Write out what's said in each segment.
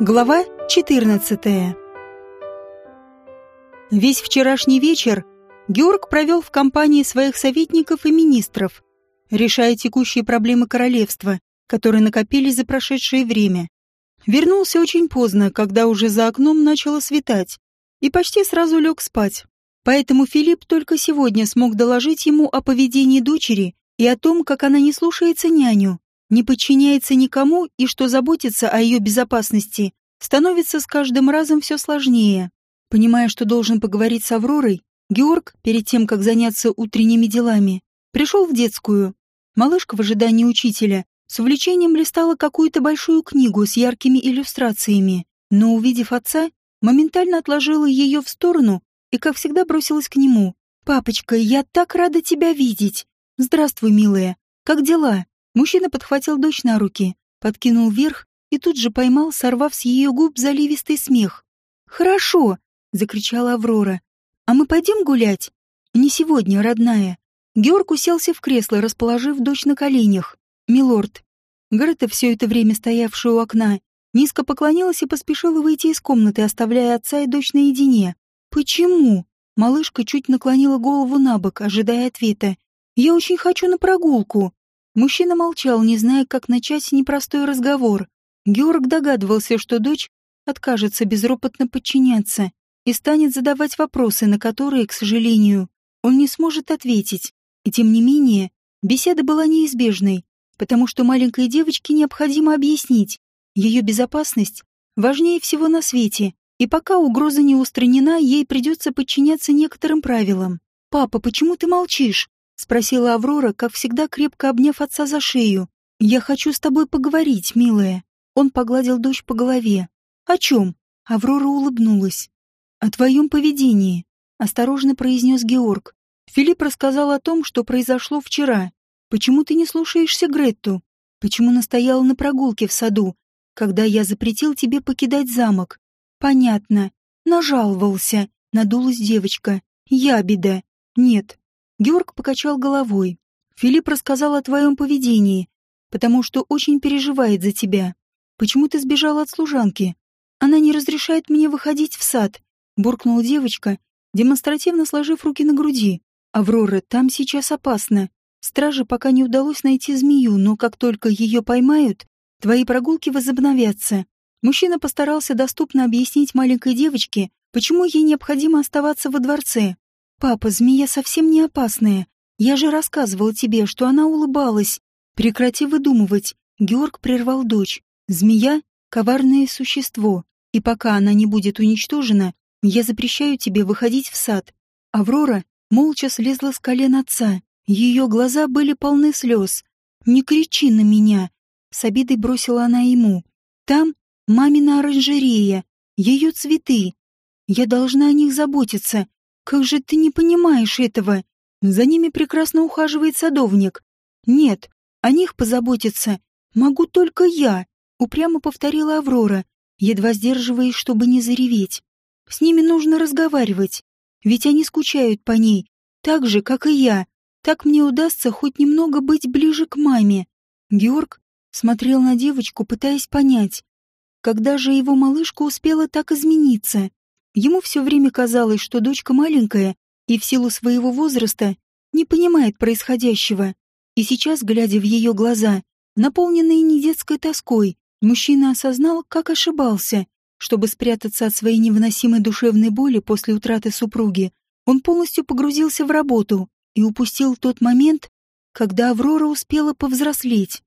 Глава 14 Весь вчерашний вечер Георг провел в компании своих советников и министров, решая текущие проблемы королевства, которые накопились за прошедшее время. Вернулся очень поздно, когда уже за окном начало светать, и почти сразу лег спать. Поэтому Филипп только сегодня смог доложить ему о поведении дочери и о том, как она не слушается няню, не подчиняется никому и что заботиться о ее безопасности становится с каждым разом все сложнее. Понимая, что должен поговорить с Авророй, Георг, перед тем, как заняться утренними делами, пришел в детскую. Малышка в ожидании учителя с увлечением листала какую-то большую книгу с яркими иллюстрациями, но, увидев отца, моментально отложила ее в сторону и, как всегда, бросилась к нему. «Папочка, я так рада тебя видеть! Здравствуй, милая! Как дела?» Мужчина подхватил дочь на руки, подкинул вверх и тут же поймал, сорвав с ее губ заливистый смех. «Хорошо!» — закричала Аврора. «А мы пойдем гулять?» «Не сегодня, родная». Георг уселся в кресло, расположив дочь на коленях. «Милорд». Грета, все это время стоявшая у окна, низко поклонилась и поспешила выйти из комнаты, оставляя отца и дочь наедине. «Почему?» Малышка чуть наклонила голову на бок, ожидая ответа. «Я очень хочу на прогулку». Мужчина молчал, не зная, как начать непростой разговор. Георг догадывался, что дочь откажется безропотно подчиняться и станет задавать вопросы, на которые, к сожалению, он не сможет ответить. И тем не менее, беседа была неизбежной, потому что маленькой девочке необходимо объяснить, ее безопасность важнее всего на свете, и пока угроза не устранена, ей придется подчиняться некоторым правилам. «Папа, почему ты молчишь?» — спросила Аврора, как всегда крепко обняв отца за шею. «Я хочу с тобой поговорить, милая». Он погладил дочь по голове. «О чем?» Аврора улыбнулась. «О твоем поведении», — осторожно произнес Георг. Филипп рассказал о том, что произошло вчера. «Почему ты не слушаешься Гретту? Почему настояла на прогулке в саду, когда я запретил тебе покидать замок?» «Понятно. Нажаловался», — надулась девочка. «Я беда». «Нет, Георг покачал головой. Филипп рассказал о твоем поведении, потому что очень переживает за тебя. Почему ты сбежала от служанки? Она не разрешает мне выходить в сад, буркнула девочка, демонстративно сложив руки на груди. Аврора, там сейчас опасно. Страже пока не удалось найти змею, но как только ее поймают, твои прогулки возобновятся. Мужчина постарался доступно объяснить маленькой девочке, почему ей необходимо оставаться во дворце. «Папа, змея совсем не опасная. Я же рассказывал тебе, что она улыбалась. Прекрати выдумывать». Георг прервал дочь. «Змея — коварное существо, и пока она не будет уничтожена, я запрещаю тебе выходить в сад». Аврора молча слезла с колен отца. Ее глаза были полны слез. «Не кричи на меня!» С обидой бросила она ему. «Там мамина оранжерея, ее цветы. Я должна о них заботиться, как же ты не понимаешь этого? За ними прекрасно ухаживает садовник. Нет, о них позаботиться могу только я, упрямо повторила Аврора, едва сдерживаясь, чтобы не зареветь. С ними нужно разговаривать, ведь они скучают по ней, так же, как и я. Так мне удастся хоть немного быть ближе к маме. Георг смотрел на девочку, пытаясь понять, когда же его малышка успела так измениться. Ему все время казалось, что дочка маленькая и в силу своего возраста не понимает происходящего. И сейчас, глядя в ее глаза, наполненные не детской тоской, мужчина осознал, как ошибался. Чтобы спрятаться от своей невыносимой душевной боли после утраты супруги, он полностью погрузился в работу и упустил тот момент, когда Аврора успела повзрослеть.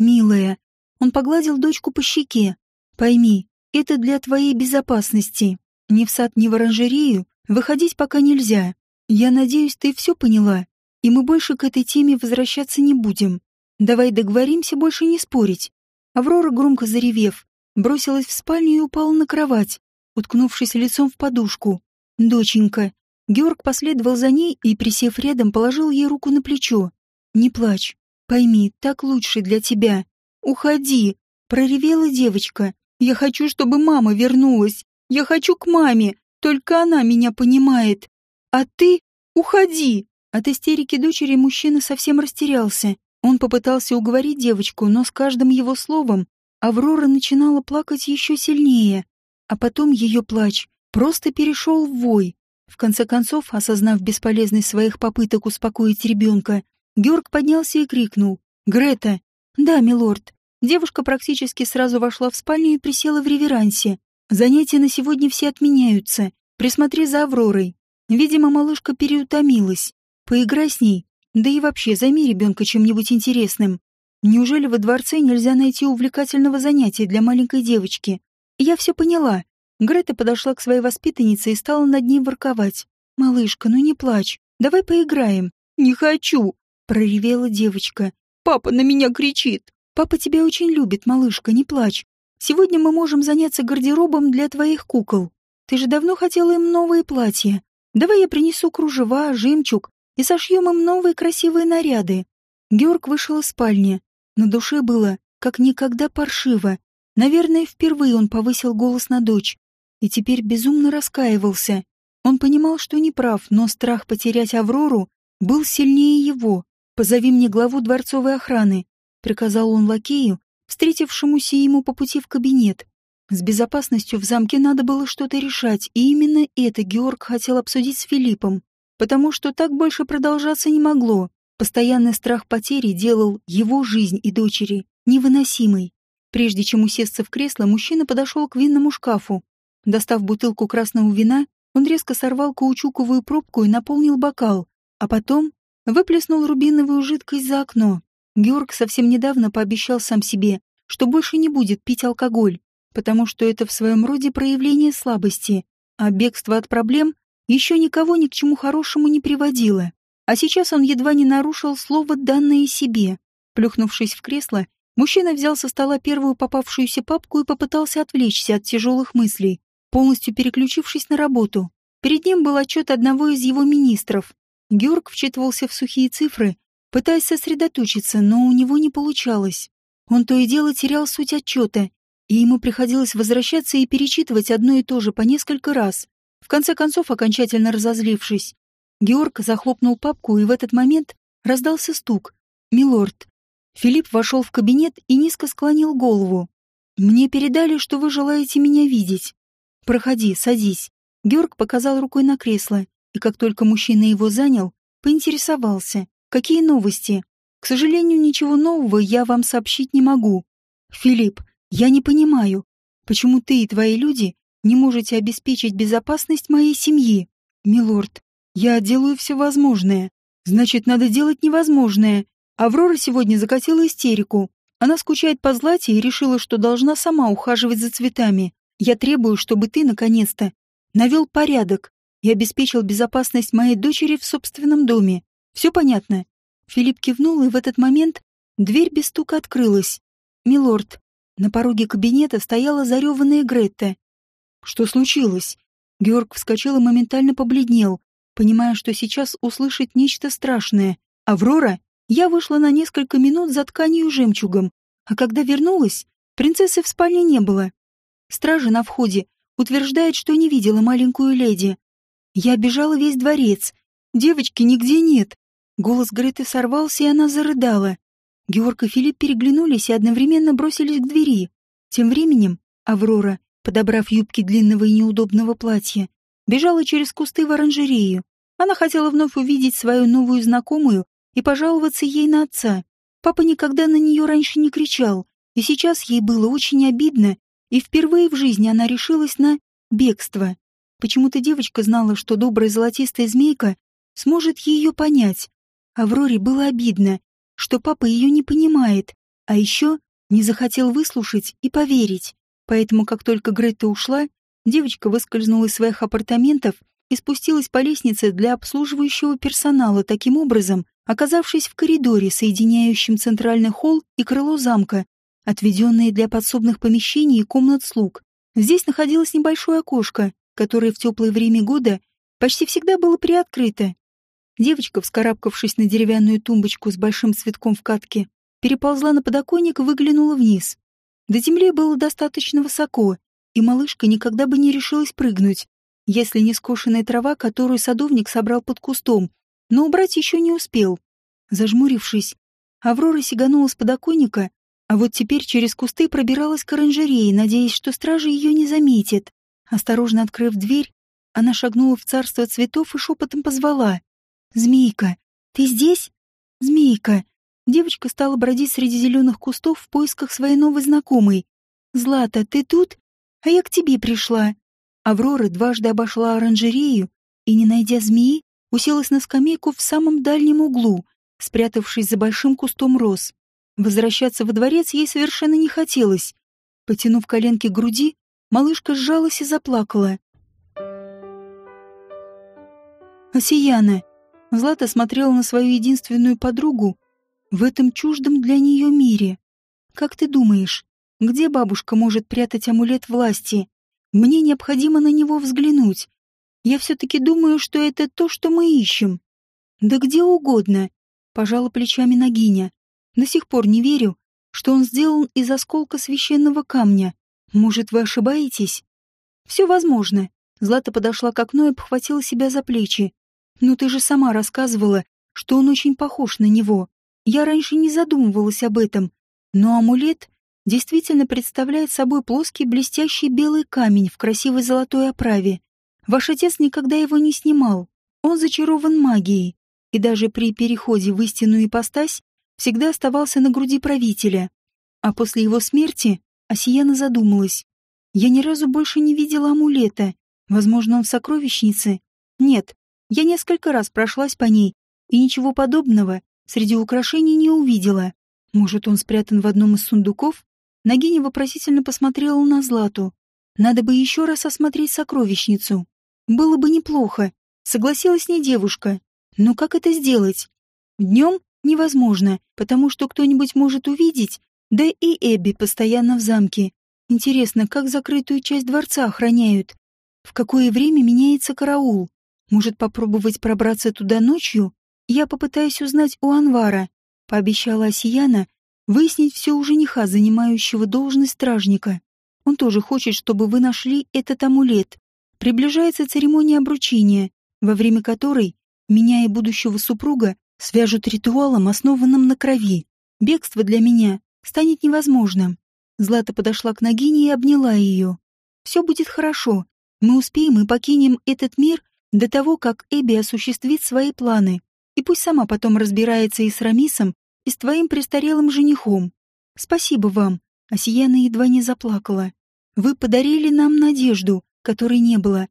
«Милая», он погладил дочку по щеке, «пойми, это для твоей безопасности. Ни в сад, ни в оранжерею выходить пока нельзя. Я надеюсь, ты все поняла, и мы больше к этой теме возвращаться не будем. Давай договоримся больше не спорить». Аврора, громко заревев, бросилась в спальню и упала на кровать, уткнувшись лицом в подушку. «Доченька». Георг последовал за ней и, присев рядом, положил ей руку на плечо. «Не плачь. Пойми, так лучше для тебя. Уходи!» — проревела девочка. «Я хочу, чтобы мама вернулась. Я хочу к маме, только она меня понимает. А ты уходи!» От истерики дочери мужчина совсем растерялся. Он попытался уговорить девочку, но с каждым его словом Аврора начинала плакать еще сильнее, а потом ее плач просто перешел в вой. В конце концов, осознав бесполезность своих попыток успокоить ребенка, Георг поднялся и крикнул. «Грета!» «Да, милорд». Девушка практически сразу вошла в спальню и присела в реверансе. «Занятия на сегодня все отменяются. Присмотри за Авророй. Видимо, малышка переутомилась. Поиграй с ней. Да и вообще, займи ребенка чем-нибудь интересным. Неужели во дворце нельзя найти увлекательного занятия для маленькой девочки? Я все поняла. Грета подошла к своей воспитаннице и стала над ней ворковать. «Малышка, ну не плачь. Давай поиграем». «Не хочу», — проревела девочка. «Папа на меня кричит». «Папа тебя очень любит, малышка, не плачь. Сегодня мы можем заняться гардеробом для твоих кукол. Ты же давно хотела им новые платья. Давай я принесу кружева, жемчуг и сошьем им новые красивые наряды». Георг вышел из спальни. На душе было, как никогда паршиво. Наверное, впервые он повысил голос на дочь и теперь безумно раскаивался. Он понимал, что не прав, но страх потерять Аврору был сильнее его. «Позови мне главу дворцовой охраны», — приказал он лакею, встретившемуся ему по пути в кабинет. С безопасностью в замке надо было что-то решать, и именно это Георг хотел обсудить с Филиппом, потому что так больше продолжаться не могло. Постоянный страх потери делал его жизнь и дочери невыносимой. Прежде чем усесться в кресло, мужчина подошел к винному шкафу, Достав бутылку красного вина, он резко сорвал каучуковую пробку и наполнил бокал, а потом выплеснул рубиновую жидкость за окно. Георг совсем недавно пообещал сам себе, что больше не будет пить алкоголь, потому что это в своем роде проявление слабости, а бегство от проблем еще никого ни к чему хорошему не приводило. А сейчас он едва не нарушил слово, данное себе. Плюхнувшись в кресло, мужчина взял со стола первую попавшуюся папку и попытался отвлечься от тяжелых мыслей полностью переключившись на работу. Перед ним был отчет одного из его министров. Георг вчитывался в сухие цифры, пытаясь сосредоточиться, но у него не получалось. Он то и дело терял суть отчета, и ему приходилось возвращаться и перечитывать одно и то же по несколько раз. В конце концов, окончательно разозлившись, Георг захлопнул папку, и в этот момент раздался стук. «Милорд». Филипп вошел в кабинет и низко склонил голову. «Мне передали, что вы желаете меня видеть». «Проходи, садись». Георг показал рукой на кресло, и как только мужчина его занял, поинтересовался, какие новости. К сожалению, ничего нового я вам сообщить не могу. Филипп, я не понимаю, почему ты и твои люди не можете обеспечить безопасность моей семьи? Милорд, я делаю все возможное. Значит, надо делать невозможное. Аврора сегодня закатила истерику. Она скучает по Злате и решила, что должна сама ухаживать за цветами. Я требую, чтобы ты, наконец-то, навел порядок и обеспечил безопасность моей дочери в собственном доме. Все понятно?» Филипп кивнул, и в этот момент дверь без стука открылась. «Милорд». На пороге кабинета стояла зареванная Гретта. «Что случилось?» Георг вскочил и моментально побледнел, понимая, что сейчас услышит нечто страшное. «Аврора?» Я вышла на несколько минут за тканью жемчугом, а когда вернулась, принцессы в спальне не было. Стража на входе утверждает, что не видела маленькую леди. Я обежала весь дворец. Девочки нигде нет. Голос Греты сорвался, и она зарыдала. Георг и Филипп переглянулись и одновременно бросились к двери. Тем временем Аврора, подобрав юбки длинного и неудобного платья, бежала через кусты в оранжерею. Она хотела вновь увидеть свою новую знакомую и пожаловаться ей на отца. Папа никогда на нее раньше не кричал, и сейчас ей было очень обидно и впервые в жизни она решилась на бегство. Почему-то девочка знала, что добрая золотистая змейка сможет ее понять. Авроре было обидно, что папа ее не понимает, а еще не захотел выслушать и поверить. Поэтому, как только Грета ушла, девочка выскользнула из своих апартаментов и спустилась по лестнице для обслуживающего персонала, таким образом оказавшись в коридоре, соединяющем центральный холл и крыло замка, отведенные для подсобных помещений и комнат слуг. Здесь находилось небольшое окошко, которое в теплое время года почти всегда было приоткрыто. Девочка, вскарабкавшись на деревянную тумбочку с большим цветком в катке, переползла на подоконник и выглянула вниз. До земли было достаточно высоко, и малышка никогда бы не решилась прыгнуть, если не скошенная трава, которую садовник собрал под кустом, но убрать еще не успел. Зажмурившись, Аврора сиганула с подоконника А вот теперь через кусты пробиралась к оранжерее, надеясь, что стража ее не заметит. Осторожно открыв дверь, она шагнула в царство цветов и шепотом позвала. «Змейка, ты здесь? Змейка!» Девочка стала бродить среди зеленых кустов в поисках своей новой знакомой. «Злата, ты тут? А я к тебе пришла». Аврора дважды обошла оранжерею и, не найдя змеи, уселась на скамейку в самом дальнем углу, спрятавшись за большим кустом роз. Возвращаться во дворец ей совершенно не хотелось. Потянув коленки к груди, малышка сжалась и заплакала. «Осияна!» Злата смотрела на свою единственную подругу в этом чуждом для нее мире. Как ты думаешь, где бабушка может прятать амулет власти? Мне необходимо на него взглянуть. Я все-таки думаю, что это то, что мы ищем. Да где угодно, пожала плечами Нагиня. До сих пор не верю, что он сделан из осколка священного камня. Может, вы ошибаетесь? Все возможно. Злата подошла к окну и обхватила себя за плечи. Но ты же сама рассказывала, что он очень похож на него. Я раньше не задумывалась об этом, но амулет действительно представляет собой плоский блестящий белый камень в красивой золотой оправе. Ваш отец никогда его не снимал. Он зачарован магией, и даже при переходе в истинную ипостась всегда оставался на груди правителя. А после его смерти Осияна задумалась. Я ни разу больше не видела амулета. Возможно, он в сокровищнице? Нет. Я несколько раз прошлась по ней, и ничего подобного среди украшений не увидела. Может, он спрятан в одном из сундуков? Нагиня вопросительно посмотрела на Злату. Надо бы еще раз осмотреть сокровищницу. Было бы неплохо. Согласилась не девушка. Но как это сделать? Днем невозможно, потому что кто-нибудь может увидеть, да и Эбби постоянно в замке. Интересно, как закрытую часть дворца охраняют? В какое время меняется караул? Может, попробовать пробраться туда ночью? Я попытаюсь узнать у Анвара, пообещала Осияна, выяснить все у жениха, занимающего должность стражника. Он тоже хочет, чтобы вы нашли этот амулет. Приближается церемония обручения, во время которой меня и будущего супруга свяжут ритуалом, основанным на крови. Бегство для меня станет невозможным. Злата подошла к Нагине и обняла ее. Все будет хорошо. Мы успеем и покинем этот мир до того, как Эбби осуществит свои планы. И пусть сама потом разбирается и с Рамисом, и с твоим престарелым женихом. Спасибо вам. Асияна едва не заплакала. Вы подарили нам надежду, которой не было.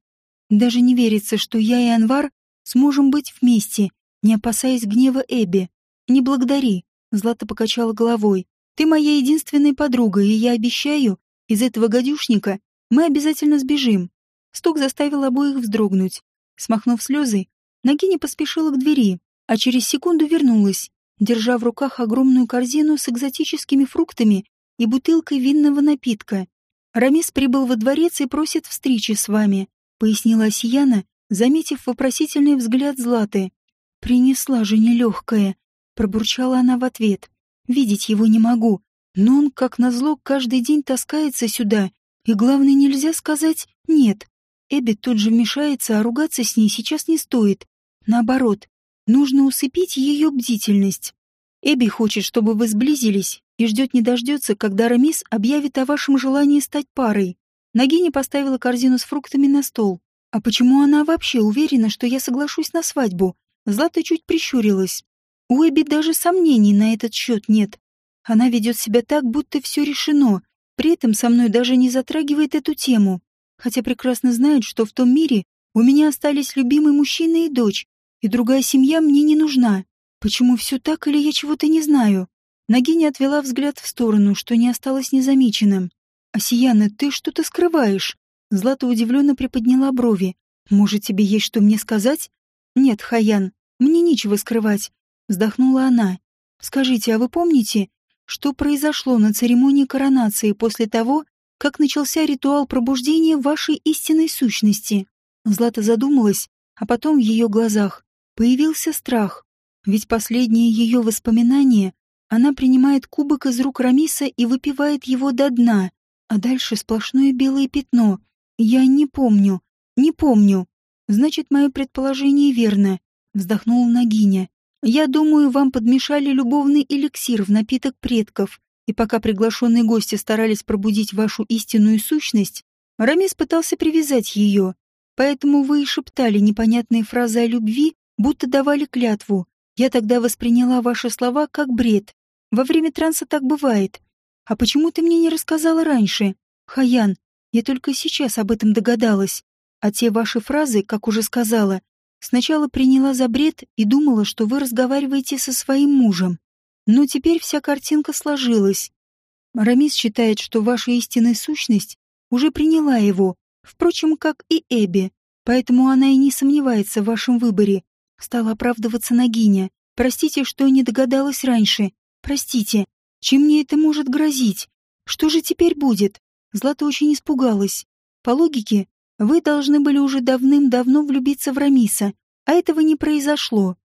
Даже не верится, что я и Анвар сможем быть вместе, не опасаясь гнева Эбби. Не благодари. Злата покачала головой. Ты моя единственная подруга, и я обещаю, из этого гадюшника мы обязательно сбежим. Стук заставил обоих вздрогнуть. Смахнув слезы, Нагиня поспешила к двери, а через секунду вернулась, держа в руках огромную корзину с экзотическими фруктами и бутылкой винного напитка. «Рамис прибыл во дворец и просит встречи с вами», — пояснила Осияна, заметив вопросительный взгляд Златы. «Принесла же нелегкая», — пробурчала она в ответ. «Видеть его не могу, но он, как назло, каждый день таскается сюда, и, главное, нельзя сказать «нет». Эбби тут же вмешается, а ругаться с ней сейчас не стоит. Наоборот, Нужно усыпить ее бдительность. Эбби хочет, чтобы вы сблизились, и ждет не дождется, когда Рамис объявит о вашем желании стать парой. Нагиня поставила корзину с фруктами на стол. А почему она вообще уверена, что я соглашусь на свадьбу? Злата чуть прищурилась. У Эбби даже сомнений на этот счет нет. Она ведет себя так, будто все решено, при этом со мной даже не затрагивает эту тему. Хотя прекрасно знает, что в том мире у меня остались любимый мужчина и дочь, и другая семья мне не нужна. Почему все так или я чего-то не знаю? Нагиня отвела взгляд в сторону, что не осталось незамеченным. «Осияна, ты что-то скрываешь?» Злата удивленно приподняла брови. «Может, тебе есть что мне сказать?» «Нет, Хаян, мне нечего скрывать», — вздохнула она. «Скажите, а вы помните, что произошло на церемонии коронации после того, как начался ритуал пробуждения вашей истинной сущности?» Злата задумалась, а потом в ее глазах Появился страх, ведь последнее ее воспоминание она принимает кубок из рук Рамиса и выпивает его до дна, а дальше сплошное белое пятно. Я не помню, не помню. Значит, мое предположение верно, вздохнула Нагиня. Я думаю, вам подмешали любовный эликсир в напиток предков. И пока приглашенные гости старались пробудить вашу истинную сущность, Рамис пытался привязать ее, поэтому вы и шептали непонятные фразы о любви, будто давали клятву. Я тогда восприняла ваши слова как бред. Во время транса так бывает. А почему ты мне не рассказала раньше? Хаян, я только сейчас об этом догадалась. А те ваши фразы, как уже сказала, сначала приняла за бред и думала, что вы разговариваете со своим мужем. Но теперь вся картинка сложилась. Рамис считает, что ваша истинная сущность уже приняла его, впрочем, как и Эбби, поэтому она и не сомневается в вашем выборе. Стала оправдываться Нагиня. Простите, что не догадалась раньше. Простите. Чем мне это может грозить? Что же теперь будет? Злата очень испугалась. По логике, вы должны были уже давным-давно влюбиться в Рамиса, а этого не произошло.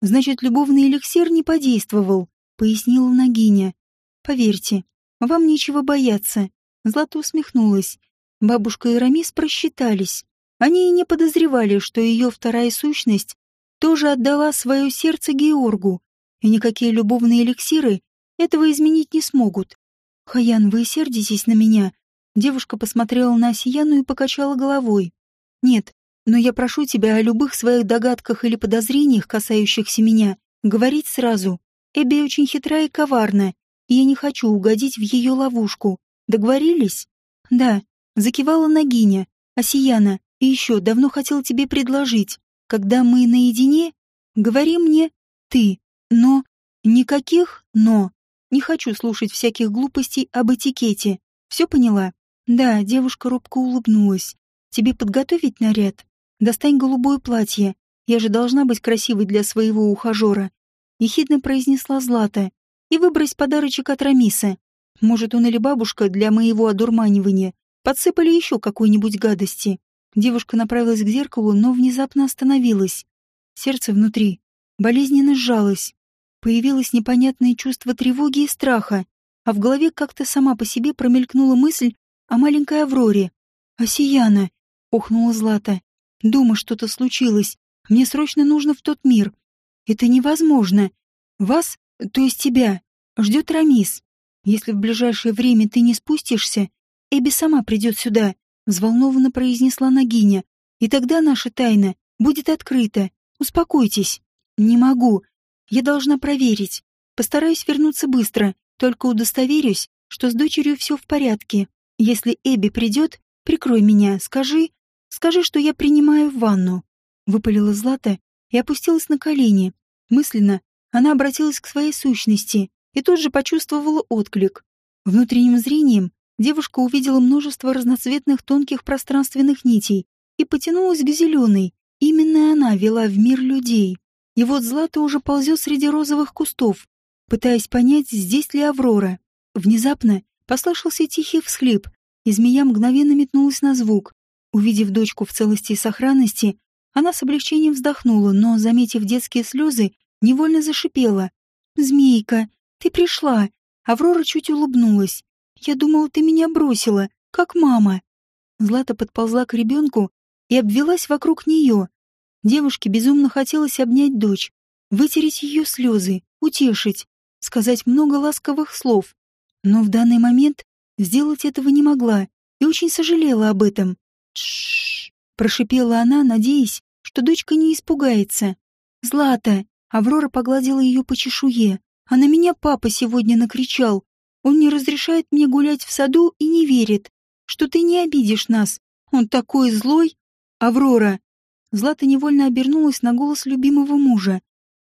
Значит, любовный эликсир не подействовал, пояснила Нагиня. Поверьте, вам нечего бояться. Злата усмехнулась. Бабушка и Рамис просчитались. Они и не подозревали, что ее вторая сущность тоже отдала свое сердце Георгу, и никакие любовные эликсиры этого изменить не смогут. «Хаян, вы сердитесь на меня?» Девушка посмотрела на Осияну и покачала головой. «Нет, но я прошу тебя о любых своих догадках или подозрениях, касающихся меня, говорить сразу. Эбби очень хитра и коварна, и я не хочу угодить в ее ловушку. Договорились?» «Да», — закивала Нагиня. «Осияна, и еще давно хотел тебе предложить. Когда мы наедине, говори мне «ты», но... Никаких «но». Не хочу слушать всяких глупостей об этикете. Все поняла? Да, девушка робко улыбнулась. Тебе подготовить наряд? Достань голубое платье. Я же должна быть красивой для своего ухажера. Ехидно произнесла Злата. И выбрось подарочек от Рамиса. Может, он или бабушка для моего одурманивания подсыпали еще какой-нибудь гадости. Девушка направилась к зеркалу, но внезапно остановилась. Сердце внутри болезненно сжалось. Появилось непонятное чувство тревоги и страха, а в голове как-то сама по себе промелькнула мысль о маленькой Авроре. «Осияна!» — охнула Злата. «Дома что-то случилось. Мне срочно нужно в тот мир. Это невозможно. Вас, то есть тебя, ждет Рамис. Если в ближайшее время ты не спустишься, Эбби сама придет сюда», — взволнованно произнесла Нагиня. «И тогда наша тайна будет открыта. Успокойтесь». «Не могу. Я должна проверить. Постараюсь вернуться быстро, только удостоверюсь, что с дочерью все в порядке. Если Эбби придет, прикрой меня, скажи... Скажи, что я принимаю ванну». Выпалила Злата и опустилась на колени. Мысленно она обратилась к своей сущности и тут же почувствовала отклик. Внутренним зрением девушка увидела множество разноцветных тонких пространственных нитей и потянулась к зеленой. Именно она вела в мир людей. И вот Злата уже ползет среди розовых кустов, пытаясь понять, здесь ли Аврора. Внезапно послышался тихий всхлип, и змея мгновенно метнулась на звук. Увидев дочку в целости и сохранности, она с облегчением вздохнула, но, заметив детские слезы, невольно зашипела. «Змейка, ты пришла!» Аврора чуть улыбнулась. «Я думала, ты меня бросила, как мама!» Злата подползла к ребенку и обвелась вокруг нее, Девушке безумно хотелось обнять дочь, вытереть ее слезы, утешить, сказать много ласковых слов. Но в данный момент сделать этого не могла и очень сожалела об этом. «Тш-ш-ш!» прошипела она, надеясь, что дочка не испугается. «Злата!» — Аврора погладила ее по чешуе. «А на меня папа сегодня накричал. Он не разрешает мне гулять в саду и не верит, что ты не обидишь нас. Он такой злой!» «Аврора!» Злата невольно обернулась на голос любимого мужа.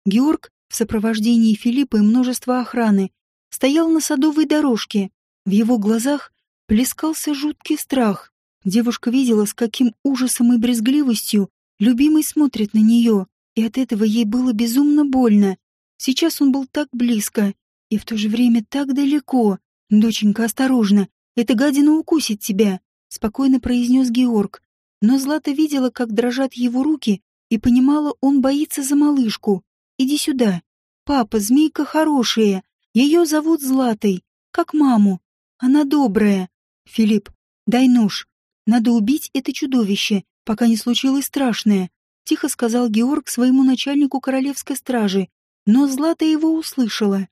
Георг, в сопровождении Филиппа и множества охраны, стоял на садовой дорожке. В его глазах плескался жуткий страх. Девушка видела, с каким ужасом и брезгливостью любимый смотрит на нее, и от этого ей было безумно больно. Сейчас он был так близко и в то же время так далеко. «Доченька, осторожно, эта гадина укусит тебя», — спокойно произнес Георг. Но Злата видела, как дрожат его руки, и понимала, он боится за малышку. «Иди сюда. Папа, змейка хорошая. Ее зовут Златой, как маму. Она добрая. Филипп, дай нож. Надо убить это чудовище, пока не случилось страшное», — тихо сказал Георг своему начальнику королевской стражи. Но Злата его услышала.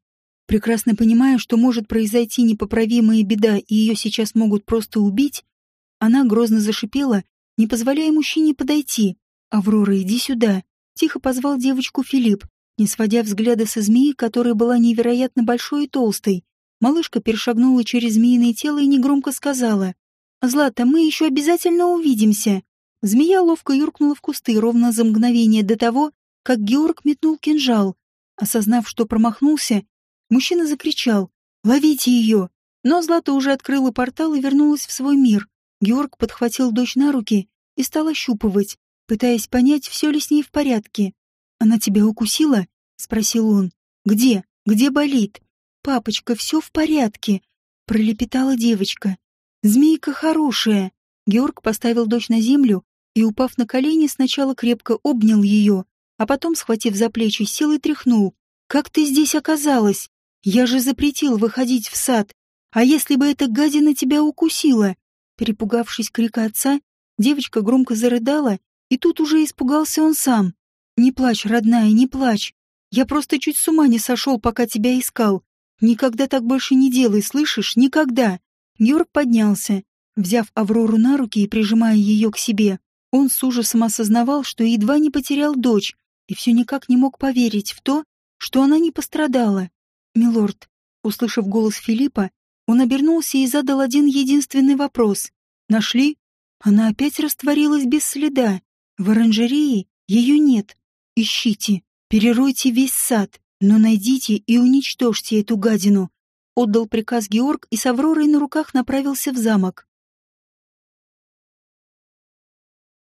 Прекрасно понимая, что может произойти непоправимая беда и ее сейчас могут просто убить, она грозно зашипела, не позволяя мужчине подойти. «Аврора, иди сюда!» Тихо позвал девочку Филипп, не сводя взгляда со змеи, которая была невероятно большой и толстой. Малышка перешагнула через змеиное тело и негромко сказала. «Злата, мы еще обязательно увидимся!» Змея ловко юркнула в кусты ровно за мгновение до того, как Георг метнул кинжал. Осознав, что промахнулся, мужчина закричал «Ловите ее!» Но Злата уже открыла портал и вернулась в свой мир. Георг подхватил дочь на руки и стал ощупывать, пытаясь понять, все ли с ней в порядке. «Она тебя укусила?» — спросил он. «Где? Где болит?» «Папочка, все в порядке», — пролепетала девочка. «Змейка хорошая». Георг поставил дочь на землю и, упав на колени, сначала крепко обнял ее, а потом, схватив за плечи, силой тряхнул. «Как ты здесь оказалась? Я же запретил выходить в сад. А если бы эта гадина тебя укусила?» Перепугавшись крика отца, девочка громко зарыдала, и тут уже испугался он сам. «Не плачь, родная, не плачь. Я просто чуть с ума не сошел, пока тебя искал. Никогда так больше не делай, слышишь? Никогда!» Георг поднялся. Взяв Аврору на руки и прижимая ее к себе, он с ужасом осознавал, что едва не потерял дочь, и все никак не мог поверить в то, что она не пострадала. «Милорд», услышав голос Филиппа, он обернулся и задал один единственный вопрос. «Нашли?» Она опять растворилась без следа. В оранжерее ее нет. Ищите, переройте весь сад, но найдите и уничтожьте эту гадину. Отдал приказ Георг и с Авророй на руках направился в замок.